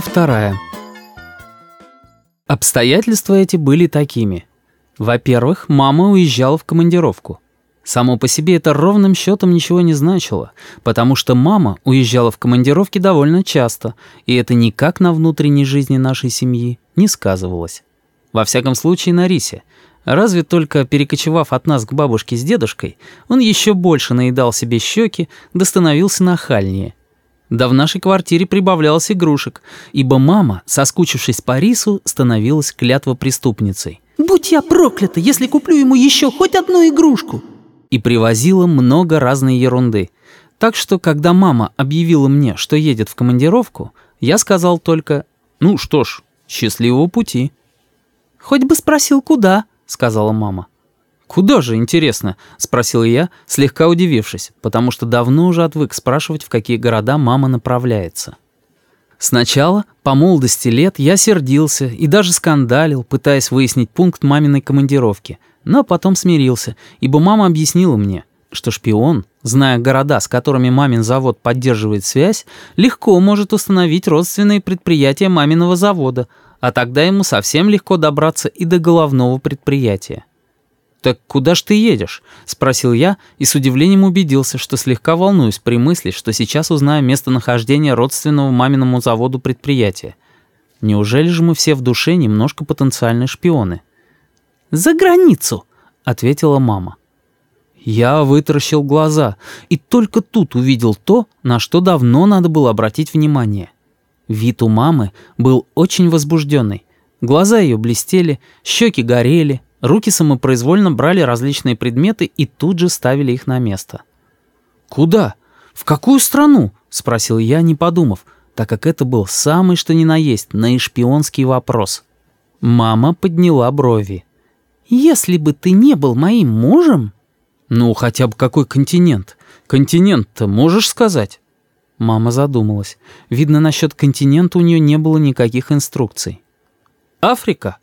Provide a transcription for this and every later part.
Вторая. Обстоятельства эти были такими. Во-первых, мама уезжала в командировку. Само по себе это ровным счетом ничего не значило, потому что мама уезжала в командировки довольно часто, и это никак на внутренней жизни нашей семьи не сказывалось. Во всяком случае, на Рисе. Разве только перекочевав от нас к бабушке с дедушкой, он еще больше наедал себе щеки, да становился нахальнее. Да в нашей квартире прибавлялось игрушек, ибо мама, соскучившись по рису, становилась клятвопреступницей. «Будь я проклята, если куплю ему еще хоть одну игрушку!» И привозила много разной ерунды. Так что, когда мама объявила мне, что едет в командировку, я сказал только «Ну что ж, счастливого пути». «Хоть бы спросил, куда?» — сказала мама. «Куда же, интересно?» — спросил я, слегка удивившись, потому что давно уже отвык спрашивать, в какие города мама направляется. Сначала, по молодости лет, я сердился и даже скандалил, пытаясь выяснить пункт маминой командировки, но потом смирился, ибо мама объяснила мне, что шпион, зная города, с которыми мамин завод поддерживает связь, легко может установить родственные предприятия маминого завода, а тогда ему совсем легко добраться и до головного предприятия. «Так куда ж ты едешь?» — спросил я и с удивлением убедился, что слегка волнуюсь при мысли, что сейчас узнаю местонахождение родственного маминому заводу предприятия. Неужели же мы все в душе немножко потенциальные шпионы? «За границу!» — ответила мама. Я вытаращил глаза и только тут увидел то, на что давно надо было обратить внимание. Вид у мамы был очень возбужденный. Глаза ее блестели, щеки горели, Руки самопроизвольно брали различные предметы и тут же ставили их на место. «Куда? В какую страну?» — спросил я, не подумав, так как это был самый что ни на есть наишпионский вопрос. Мама подняла брови. «Если бы ты не был моим мужем...» «Ну, хотя бы какой континент? Континент-то можешь сказать?» Мама задумалась. Видно, насчет континента у нее не было никаких инструкций. «Африка?»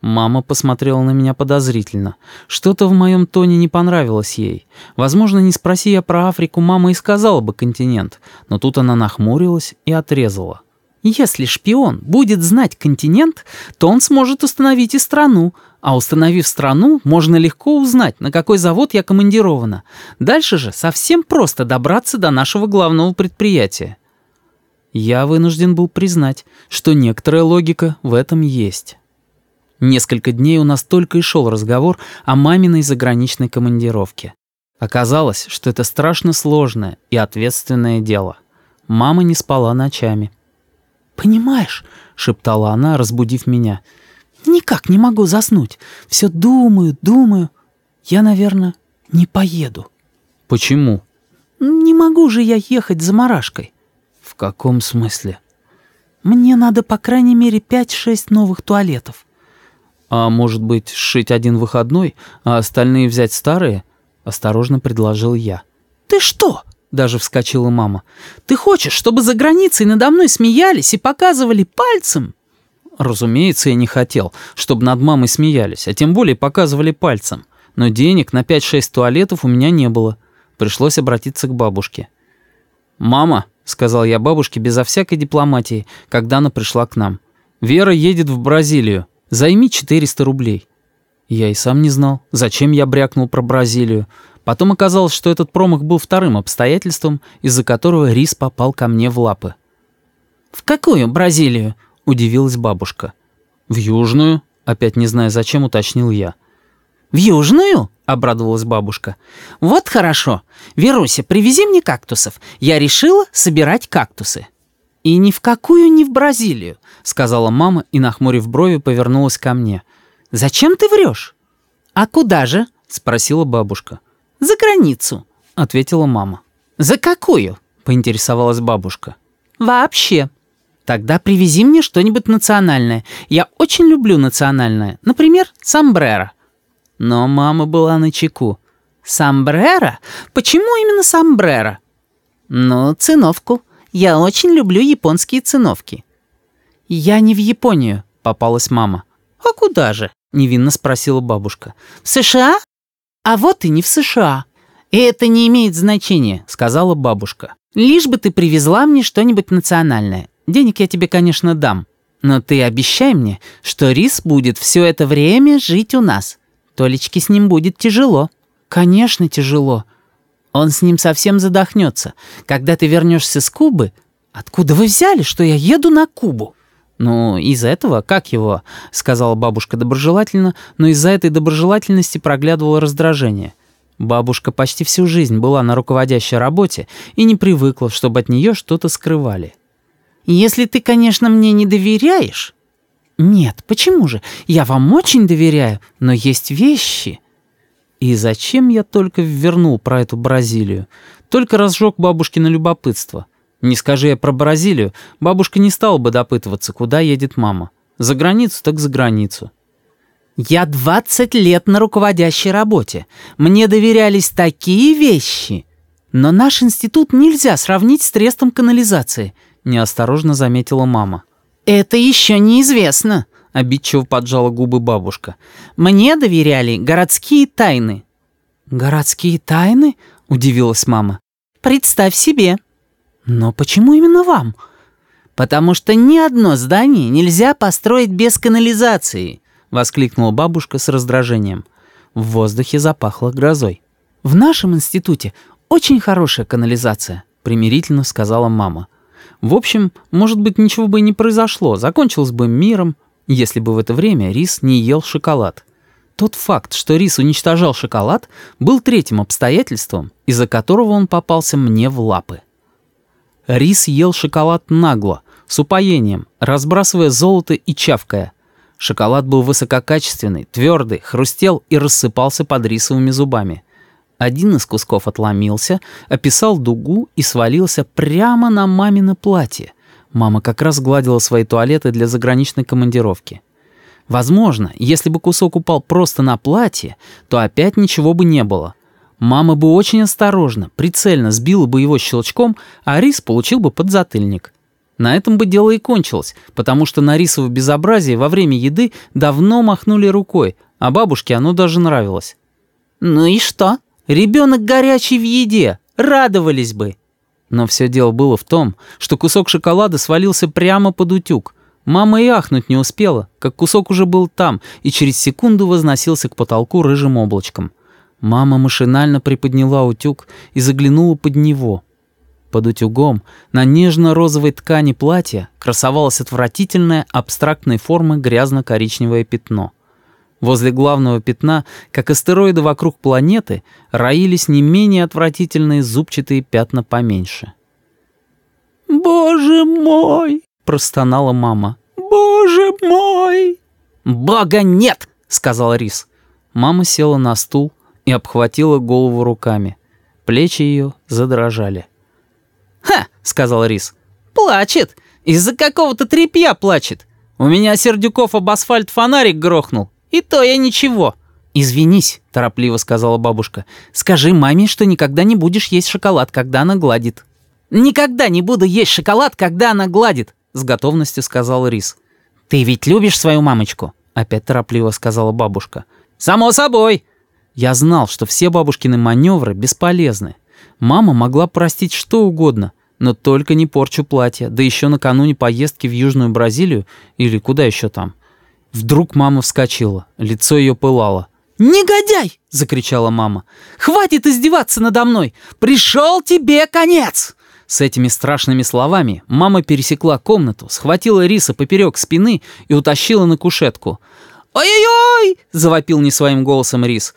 Мама посмотрела на меня подозрительно. Что-то в моем тоне не понравилось ей. Возможно, не спроси я про Африку, мама и сказала бы континент, но тут она нахмурилась и отрезала. Если шпион будет знать континент, то он сможет установить и страну, а установив страну, можно легко узнать, на какой завод я командирована. Дальше же совсем просто добраться до нашего главного предприятия. Я вынужден был признать, что некоторая логика в этом есть. Несколько дней у нас только и шел разговор о маминой заграничной командировке. Оказалось, что это страшно сложное и ответственное дело. Мама не спала ночами. «Понимаешь», — шептала она, разбудив меня, — «никак не могу заснуть. Все думаю, думаю. Я, наверное, не поеду». «Почему?» «Не могу же я ехать за марашкой». «В каком смысле?» «Мне надо по крайней мере пять-шесть новых туалетов». «А может быть, сшить один выходной, а остальные взять старые?» — осторожно предложил я. «Ты что?» — даже вскочила мама. «Ты хочешь, чтобы за границей надо мной смеялись и показывали пальцем?» Разумеется, я не хотел, чтобы над мамой смеялись, а тем более показывали пальцем. Но денег на 5-6 туалетов у меня не было. Пришлось обратиться к бабушке. «Мама», — сказал я бабушке безо всякой дипломатии, когда она пришла к нам, — «Вера едет в Бразилию. Займи 400 рублей». Я и сам не знал, зачем я брякнул про Бразилию. Потом оказалось, что этот промах был вторым обстоятельством, из-за которого рис попал ко мне в лапы. «В какую Бразилию?» — удивилась бабушка. «В Южную», — опять не зная зачем, уточнил я. «В Южную?» — обрадовалась бабушка. «Вот хорошо. Веруся, привези мне кактусов. Я решила собирать кактусы». «И ни в какую не в Бразилию», — сказала мама и, нахмурив брови, повернулась ко мне. «Зачем ты врешь?» «А куда же?» — спросила бабушка. «За границу», — ответила мама. «За какую?» — поинтересовалась бабушка. «Вообще». «Тогда привези мне что-нибудь национальное. Я очень люблю национальное. Например, самбреро». Но мама была на чеку. «Самбреро? Почему именно самбреро?» «Ну, циновку. Я очень люблю японские циновки». «Я не в Японию», — попалась мама. «А куда же?» — невинно спросила бабушка. «В США?» «А вот и не в США». «И это не имеет значения», — сказала бабушка. «Лишь бы ты привезла мне что-нибудь национальное. Денег я тебе, конечно, дам. Но ты обещай мне, что Рис будет все это время жить у нас. Толечке с ним будет тяжело». «Конечно, тяжело. Он с ним совсем задохнется. Когда ты вернешься с Кубы...» «Откуда вы взяли, что я еду на Кубу?» «Ну, из этого, как его?» — сказала бабушка доброжелательно, но из-за этой доброжелательности проглядывало раздражение. Бабушка почти всю жизнь была на руководящей работе и не привыкла, чтобы от нее что-то скрывали. «Если ты, конечно, мне не доверяешь...» «Нет, почему же? Я вам очень доверяю, но есть вещи...» И зачем я только вернул про эту Бразилию? Только разжег бабушкино любопытство. Не скажи я про Бразилию, бабушка не стала бы допытываться, куда едет мама. За границу так за границу. Я 20 лет на руководящей работе. Мне доверялись такие вещи. Но наш институт нельзя сравнить с трестом канализации, неосторожно заметила мама. Это еще неизвестно, обидчиво поджала губы бабушка. Мне доверяли городские тайны. Городские тайны? удивилась мама. Представь себе. Но почему именно вам? Потому что ни одно здание нельзя построить без канализации. — воскликнула бабушка с раздражением. В воздухе запахло грозой. «В нашем институте очень хорошая канализация», — примирительно сказала мама. «В общем, может быть, ничего бы и не произошло, закончилось бы миром, если бы в это время Рис не ел шоколад. Тот факт, что Рис уничтожал шоколад, был третьим обстоятельством, из-за которого он попался мне в лапы. Рис ел шоколад нагло, с упоением, разбрасывая золото и чавкая — Шоколад был высококачественный, твердый, хрустел и рассыпался под рисовыми зубами. Один из кусков отломился, описал дугу и свалился прямо на мамино платье. Мама как раз гладила свои туалеты для заграничной командировки. Возможно, если бы кусок упал просто на платье, то опять ничего бы не было. Мама бы очень осторожно, прицельно сбила бы его щелчком, а рис получил бы подзатыльник. На этом бы дело и кончилось, потому что на рисовое безобразие во время еды давно махнули рукой, а бабушке оно даже нравилось. «Ну и что? Ребенок горячий в еде, радовались бы!» Но все дело было в том, что кусок шоколада свалился прямо под утюг. Мама и ахнуть не успела, как кусок уже был там и через секунду возносился к потолку рыжим облачком. Мама машинально приподняла утюг и заглянула под него — под утюгом на нежно-розовой ткани платья красовалось отвратительное абстрактной формы грязно-коричневое пятно. Возле главного пятна, как астероиды вокруг планеты, роились не менее отвратительные зубчатые пятна поменьше. «Боже мой!» — простонала мама. «Боже мой!» «Бога нет!» — сказал Рис. Мама села на стул и обхватила голову руками. Плечи ее задрожали. «Ха!» — сказал Рис. «Плачет! Из-за какого-то тряпья плачет! У меня Сердюков об асфальт фонарик грохнул, и то я ничего!» «Извинись», — торопливо сказала бабушка. «Скажи маме, что никогда не будешь есть шоколад, когда она гладит». «Никогда не буду есть шоколад, когда она гладит», — с готовностью сказал Рис. «Ты ведь любишь свою мамочку?» — опять торопливо сказала бабушка. «Само собой!» Я знал, что все бабушкины маневры бесполезны. Мама могла простить что угодно, но только не порчу платья, да еще накануне поездки в Южную Бразилию или куда еще там. Вдруг мама вскочила, лицо ее пылало. «Негодяй!» — закричала мама. «Хватит издеваться надо мной! Пришел тебе конец!» С этими страшными словами мама пересекла комнату, схватила риса поперек спины и утащила на кушетку. «Ой-ой-ой!» — завопил не своим голосом Рис.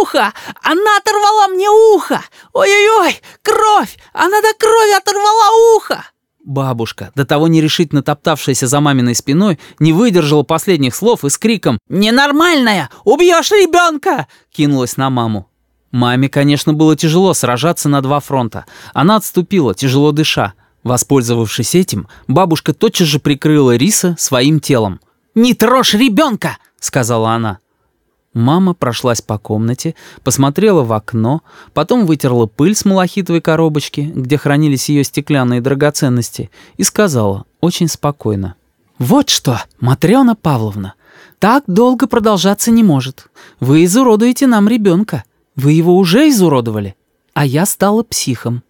«Ухо! Она оторвала мне ухо! Ой-ой-ой! Кровь! Она до крови оторвала ухо!» Бабушка, до того нерешительно топтавшаяся за маминой спиной, не выдержала последних слов и с криком «Ненормальная! Убьешь ребенка!» кинулась на маму. Маме, конечно, было тяжело сражаться на два фронта. Она отступила, тяжело дыша. Воспользовавшись этим, бабушка тотчас же прикрыла Риса своим телом. «Не трожь ребенка!» — сказала она. Мама прошлась по комнате, посмотрела в окно, потом вытерла пыль с малахитовой коробочки, где хранились ее стеклянные драгоценности, и сказала очень спокойно. «Вот что, Матрёна Павловна, так долго продолжаться не может. Вы изуродуете нам ребенка. Вы его уже изуродовали, а я стала психом.